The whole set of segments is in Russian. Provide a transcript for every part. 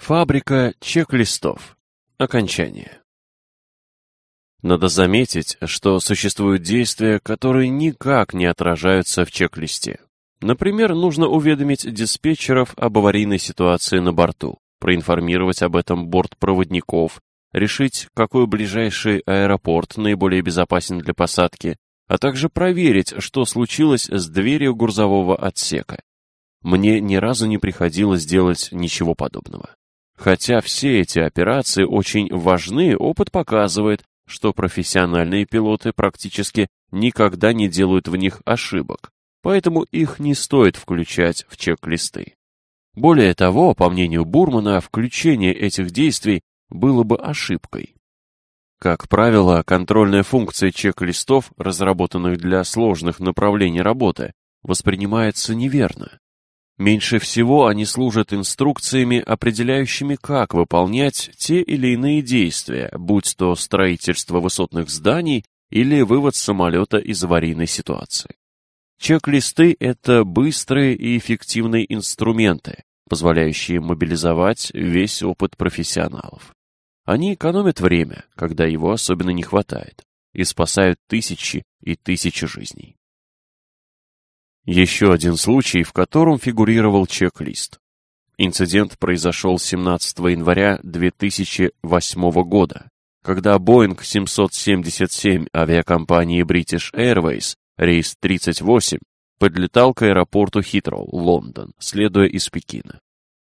Фабрика чек-листов. Окончание. Надо заметить, что существуют действия, которые никак не отражаются в чек-листе. Например, нужно уведомить диспетчеров об аварийной ситуации на борту, проинформировать об этом бортпроводников, решить, какой ближайший аэропорт наиболее безопасен для посадки, а также проверить, что случилось с дверью грузового отсека. Мне ни разу не приходилось делать ничего подобного. Хотя все эти операции очень важны, опыт показывает, что профессиональные пилоты практически никогда не делают в них ошибок, поэтому их не стоит включать в чек-листы. Более того, по мнению Бурмана, включение этих действий было бы ошибкой. Как правило, контрольная функция чек-листов, разработанных для сложных направлений работы, воспринимается неверно. Меньше всего они служат инструкциями, определяющими, как выполнять те или иные действия, будь то строительство высотных зданий или вывод самолета из аварийной ситуации. Чек-листы – это быстрые и эффективные инструменты, позволяющие мобилизовать весь опыт профессионалов. Они экономят время, когда его особенно не хватает, и спасают тысячи и тысячи жизней. Еще один случай, в котором фигурировал чек-лист. Инцидент произошел 17 января 2008 года, когда Boeing 777 авиакомпании British Airways, рейс 38, подлетал к аэропорту Хитроу, Лондон, следуя из Пекина.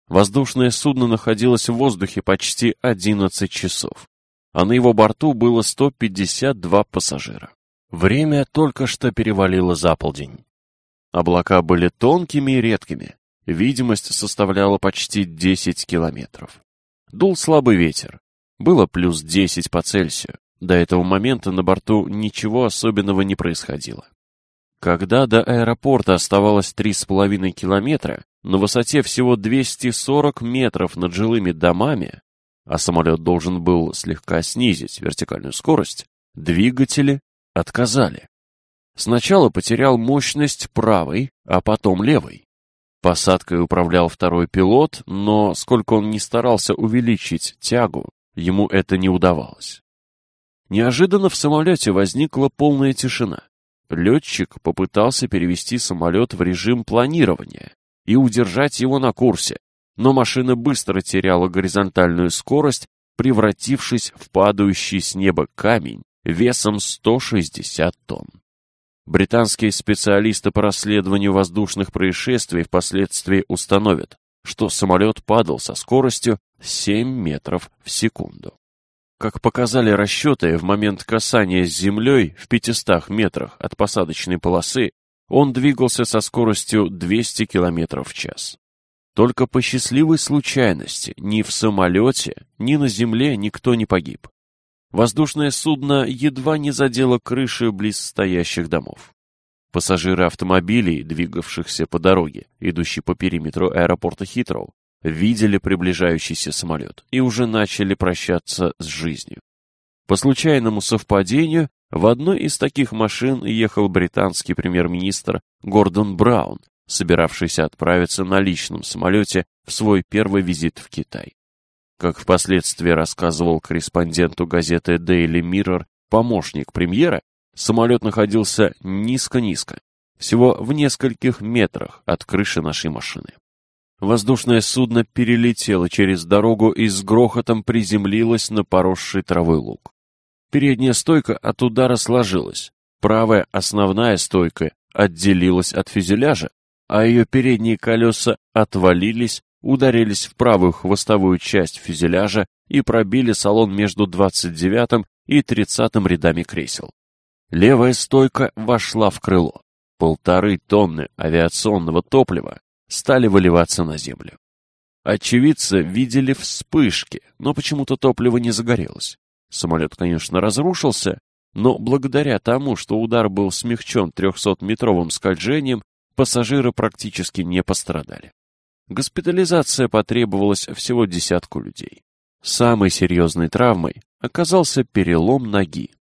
Воздушное судно находилось в воздухе почти 11 часов, а на его борту было 152 пассажира. Время только что перевалило за полдень. Облака были тонкими и редкими. Видимость составляла почти 10 километров. Дул слабый ветер. Было плюс 10 по Цельсию. До этого момента на борту ничего особенного не происходило. Когда до аэропорта оставалось 3,5 километра, на высоте всего 240 метров над жилыми домами, а самолет должен был слегка снизить вертикальную скорость, двигатели отказали. Сначала потерял мощность правой, а потом левой. Посадкой управлял второй пилот, но сколько он ни старался увеличить тягу, ему это не удавалось. Неожиданно в самолете возникла полная тишина. Летчик попытался перевести самолет в режим планирования и удержать его на курсе, но машина быстро теряла горизонтальную скорость, превратившись в падающий с неба камень весом 160 тонн. Британские специалисты по расследованию воздушных происшествий впоследствии установят, что самолет падал со скоростью 7 метров в секунду. Как показали расчеты, в момент касания с землей в 500 метрах от посадочной полосы он двигался со скоростью 200 км в час. Только по счастливой случайности ни в самолете, ни на земле никто не погиб. Воздушное судно едва не задело крыши близ стоящих домов. Пассажиры автомобилей, двигавшихся по дороге, идущей по периметру аэропорта Хитроу, видели приближающийся самолет и уже начали прощаться с жизнью. По случайному совпадению, в одной из таких машин ехал британский премьер-министр Гордон Браун, собиравшийся отправиться на личном самолете в свой первый визит в Китай. Как впоследствии рассказывал корреспонденту газеты Daily Mirror помощник премьера, самолет находился низко-низко, всего в нескольких метрах от крыши нашей машины. Воздушное судно перелетело через дорогу и с грохотом приземлилось на поросший травой луг. Передняя стойка от удара сложилась, правая основная стойка отделилась от фюзеляжа, а ее передние колеса отвалились ударились в правую хвостовую часть фюзеляжа и пробили салон между 29 и 30 рядами кресел. Левая стойка вошла в крыло. Полторы тонны авиационного топлива стали выливаться на землю. Очевидцы видели вспышки, но почему-то топливо не загорелось. Самолет, конечно, разрушился, но благодаря тому, что удар был смягчен 300-метровым скольжением, пассажиры практически не пострадали. Госпитализация потребовалась всего десятку людей. Самой серьезной травмой оказался перелом ноги.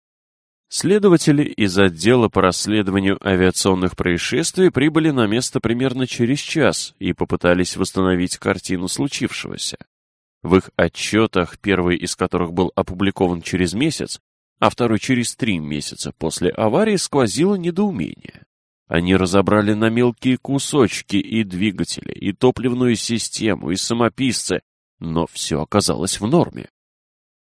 Следователи из отдела по расследованию авиационных происшествий прибыли на место примерно через час и попытались восстановить картину случившегося. В их отчетах, первый из которых был опубликован через месяц, а второй через три месяца после аварии, сквозило недоумение. Они разобрали на мелкие кусочки и двигатели, и топливную систему, и самописцы, но все оказалось в норме.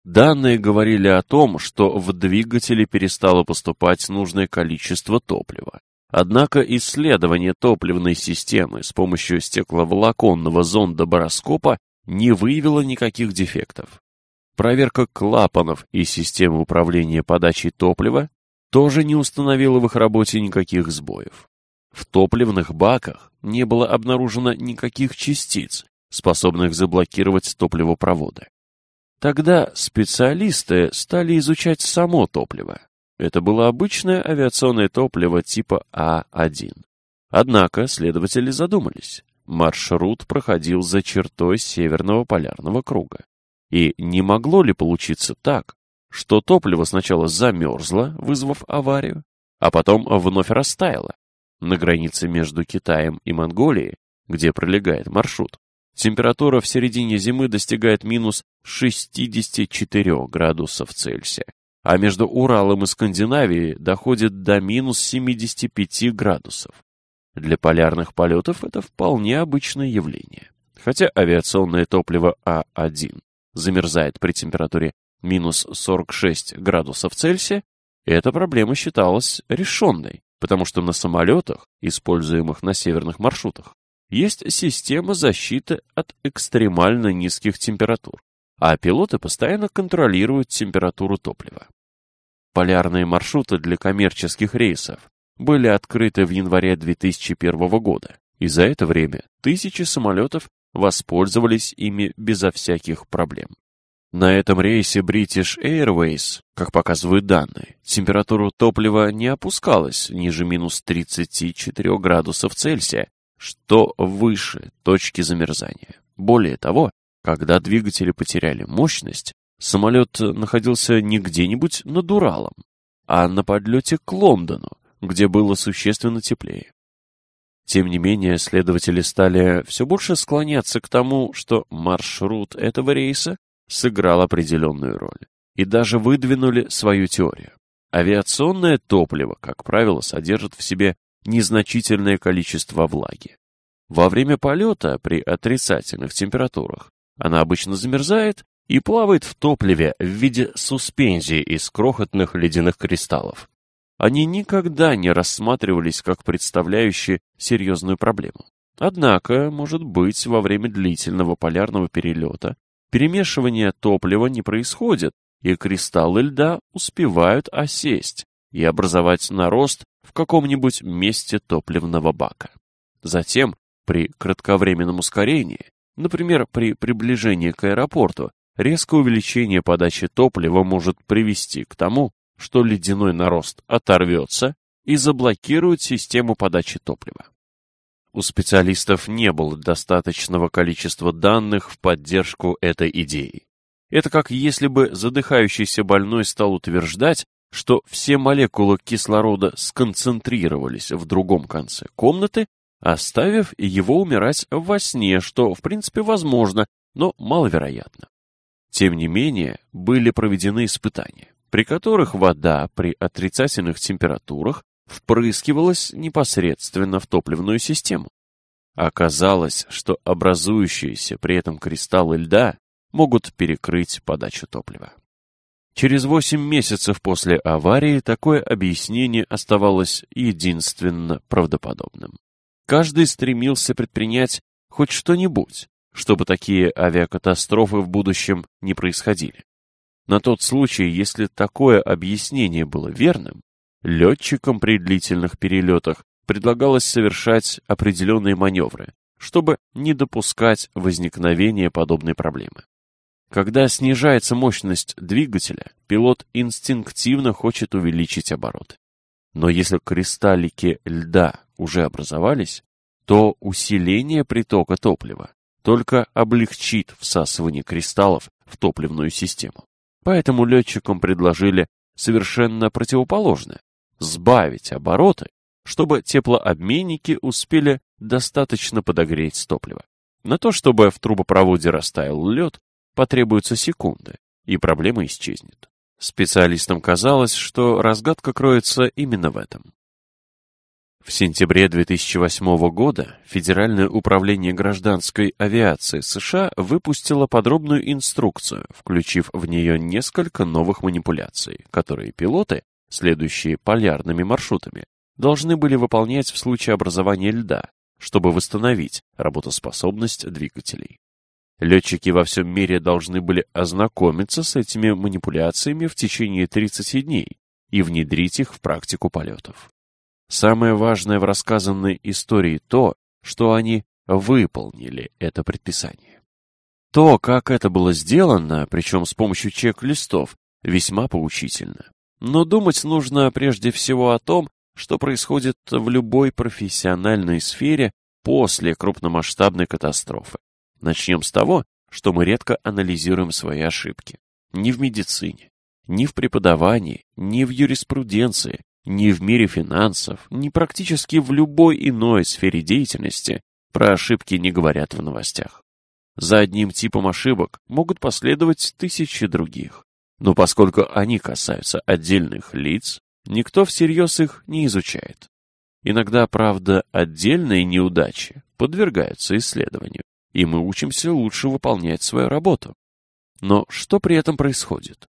Данные говорили о том, что в двигателе перестало поступать нужное количество топлива. Однако исследование топливной системы с помощью стекловолоконного зонда-бароскопа не выявило никаких дефектов. Проверка клапанов и системы управления подачей топлива тоже не установила в их работе никаких сбоев. В топливных баках не было обнаружено никаких частиц, способных заблокировать топливопроводы. Тогда специалисты стали изучать само топливо. Это было обычное авиационное топливо типа А1. Однако следователи задумались. Маршрут проходил за чертой Северного полярного круга. И не могло ли получиться так, что топливо сначала замерзло, вызвав аварию, а потом вновь растаяло? На границе между Китаем и Монголией, где пролегает маршрут, температура в середине зимы достигает минус 64 градусов Цельсия, а между Уралом и Скандинавией доходит до минус 75 градусов. Для полярных полетов это вполне обычное явление. Хотя авиационное топливо А1 замерзает при температуре минус 46 градусов Цельсия, эта проблема считалась решенной, потому что на самолетах, используемых на северных маршрутах, есть система защиты от экстремально низких температур а пилоты постоянно контролируют температуру топлива. Полярные маршруты для коммерческих рейсов были открыты в январе 2001 года, и за это время тысячи самолетов воспользовались ими безо всяких проблем. На этом рейсе British Airways, как показывают данные, температура топлива не опускалась ниже минус 34 градусов Цельсия, что выше точки замерзания. Более того, когда двигатели потеряли мощность, самолет находился не где-нибудь над Уралом, а на подлете к Лондону, где было существенно теплее. Тем не менее, следователи стали все больше склоняться к тому, что маршрут этого рейса сыграл определенную роль, и даже выдвинули свою теорию. Авиационное топливо, как правило, содержит в себе незначительное количество влаги. Во время полета при отрицательных температурах она обычно замерзает и плавает в топливе в виде суспензии из крохотных ледяных кристаллов. Они никогда не рассматривались как представляющие серьезную проблему. Однако, может быть, во время длительного полярного перелета перемешивание топлива не происходит, и кристаллы льда успевают осесть и образовать нарост в каком-нибудь месте топливного бака. Затем, при кратковременном ускорении, Например, при приближении к аэропорту резкое увеличение подачи топлива может привести к тому, что ледяной нарост оторвется и заблокирует систему подачи топлива. У специалистов не было достаточного количества данных в поддержку этой идеи. Это как если бы задыхающийся больной стал утверждать, что все молекулы кислорода сконцентрировались в другом конце комнаты оставив его умирать во сне, что, в принципе, возможно, но маловероятно. Тем не менее, были проведены испытания, при которых вода при отрицательных температурах впрыскивалась непосредственно в топливную систему. Оказалось, что образующиеся при этом кристаллы льда могут перекрыть подачу топлива. Через 8 месяцев после аварии такое объяснение оставалось единственно правдоподобным. Каждый стремился предпринять хоть что-нибудь, чтобы такие авиакатастрофы в будущем не происходили. На тот случай, если такое объяснение было верным, летчикам при длительных перелетах предлагалось совершать определенные маневры, чтобы не допускать возникновения подобной проблемы. Когда снижается мощность двигателя, пилот инстинктивно хочет увеличить обороты. Но если кристаллики льда уже образовались, то усиление притока топлива только облегчит всасывание кристаллов в топливную систему. Поэтому летчикам предложили совершенно противоположное – сбавить обороты, чтобы теплообменники успели достаточно подогреть топливо. На то, чтобы в трубопроводе растаял лед, потребуются секунды, и проблема исчезнет. Специалистам казалось, что разгадка кроется именно в этом. В сентябре 2008 года Федеральное управление гражданской авиации США выпустило подробную инструкцию, включив в нее несколько новых манипуляций, которые пилоты, следующие полярными маршрутами, должны были выполнять в случае образования льда, чтобы восстановить работоспособность двигателей. Летчики во всем мире должны были ознакомиться с этими манипуляциями в течение 30 дней и внедрить их в практику полетов. Самое важное в рассказанной истории то, что они выполнили это предписание. То, как это было сделано, причем с помощью чек-листов, весьма поучительно. Но думать нужно прежде всего о том, что происходит в любой профессиональной сфере после крупномасштабной катастрофы. Начнем с того, что мы редко анализируем свои ошибки. Ни в медицине, ни в преподавании, ни в юриспруденции, ни в мире финансов, ни практически в любой иной сфере деятельности про ошибки не говорят в новостях. За одним типом ошибок могут последовать тысячи других. Но поскольку они касаются отдельных лиц, никто всерьез их не изучает. Иногда, правда, отдельные неудачи подвергаются исследованию, и мы учимся лучше выполнять свою работу. Но что при этом происходит?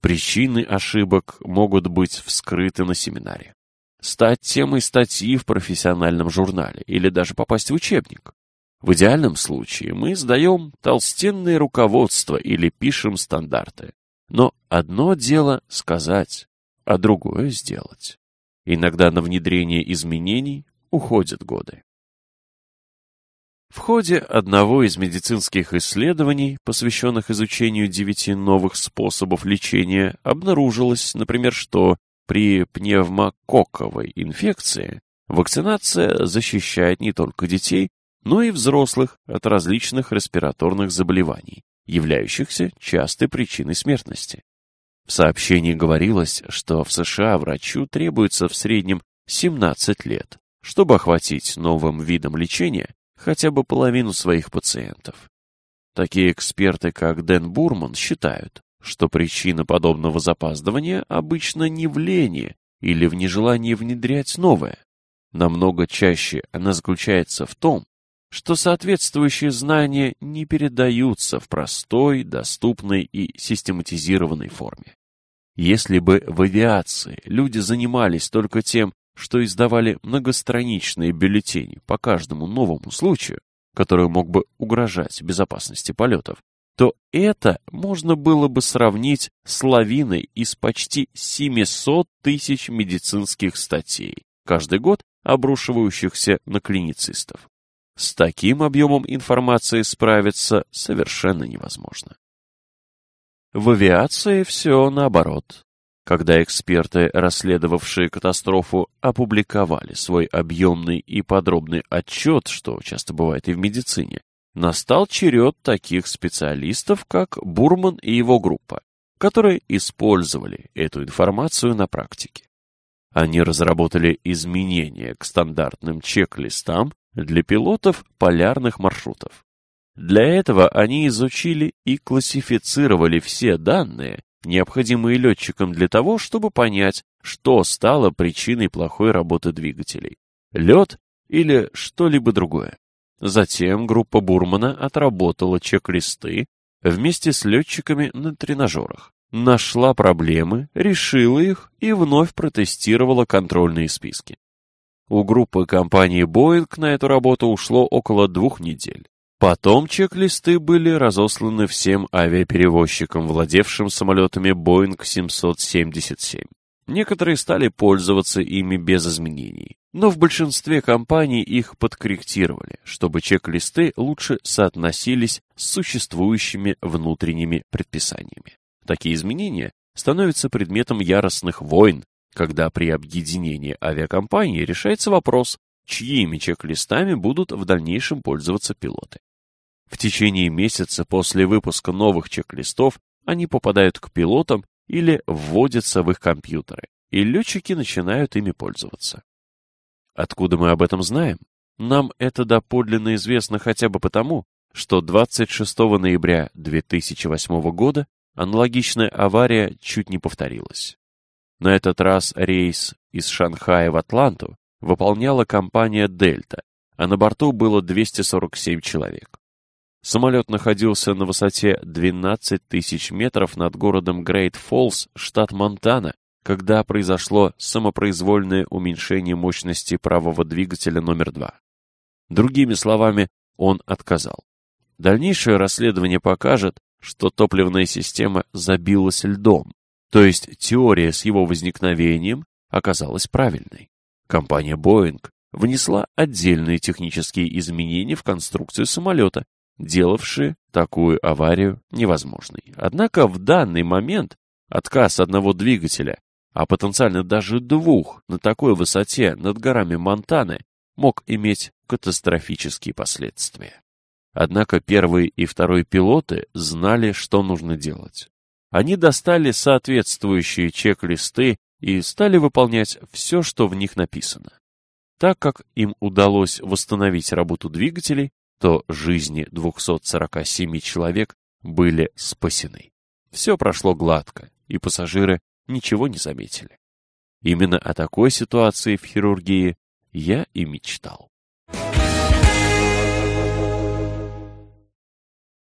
Причины ошибок могут быть вскрыты на семинаре. Стать темой статьи в профессиональном журнале или даже попасть в учебник. В идеальном случае мы сдаем толстенные руководства или пишем стандарты. Но одно дело сказать, а другое сделать. Иногда на внедрение изменений уходят годы. В ходе одного из медицинских исследований, посвященных изучению девяти новых способов лечения, обнаружилось, например, что при пневмококковой инфекции вакцинация защищает не только детей, но и взрослых от различных респираторных заболеваний, являющихся частой причиной смертности. В сообщении говорилось, что в США врачу требуется в среднем 17 лет, чтобы охватить новым видом лечения хотя бы половину своих пациентов. Такие эксперты, как Дэн Бурман, считают, что причина подобного запаздывания обычно не в лени или в нежелании внедрять новое. Намного чаще она заключается в том, что соответствующие знания не передаются в простой, доступной и систематизированной форме. Если бы в авиации люди занимались только тем, что издавали многостраничные бюллетени по каждому новому случаю, который мог бы угрожать безопасности полетов, то это можно было бы сравнить с лавиной из почти 700 тысяч медицинских статей, каждый год обрушивающихся на клиницистов. С таким объемом информации справиться совершенно невозможно. В авиации все наоборот. Когда эксперты, расследовавшие катастрофу, опубликовали свой объемный и подробный отчет, что часто бывает и в медицине, настал черед таких специалистов, как Бурман и его группа, которые использовали эту информацию на практике. Они разработали изменения к стандартным чек-листам для пилотов полярных маршрутов. Для этого они изучили и классифицировали все данные, необходимые летчикам для того, чтобы понять, что стало причиной плохой работы двигателей. Лед или что-либо другое. Затем группа Бурмана отработала чек-листы вместе с летчиками на тренажерах, нашла проблемы, решила их и вновь протестировала контрольные списки. У группы компании Boeing на эту работу ушло около двух недель. Потом чек-листы были разосланы всем авиаперевозчикам, владевшим самолетами Boeing 777. Некоторые стали пользоваться ими без изменений, но в большинстве компаний их подкорректировали, чтобы чек-листы лучше соотносились с существующими внутренними предписаниями. Такие изменения становятся предметом яростных войн, когда при объединении авиакомпаний решается вопрос, чьими чек-листами будут в дальнейшем пользоваться пилоты. В течение месяца после выпуска новых чек-листов они попадают к пилотам или вводятся в их компьютеры, и летчики начинают ими пользоваться. Откуда мы об этом знаем? Нам это доподлинно известно хотя бы потому, что 26 ноября 2008 года аналогичная авария чуть не повторилась. На этот раз рейс из Шанхая в Атланту выполняла компания «Дельта», а на борту было 247 человек. Самолет находился на высоте 12 тысяч метров над городом Грейт Фоллс, штат Монтана, когда произошло самопроизвольное уменьшение мощности правого двигателя номер два. Другими словами, он отказал. Дальнейшее расследование покажет, что топливная система забилась льдом, то есть теория с его возникновением оказалась правильной. Компания Boeing внесла отдельные технические изменения в конструкцию самолета, делавшие такую аварию невозможной. Однако в данный момент отказ одного двигателя, а потенциально даже двух на такой высоте над горами Монтаны мог иметь катастрофические последствия. Однако первый и второй пилоты знали, что нужно делать. Они достали соответствующие чек-листы и стали выполнять все, что в них написано. Так как им удалось восстановить работу двигателей, то жизни 247 человек были спасены. Все прошло гладко, и пассажиры ничего не заметили. Именно о такой ситуации в хирургии я и мечтал.